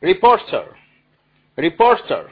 reporter. Reporter.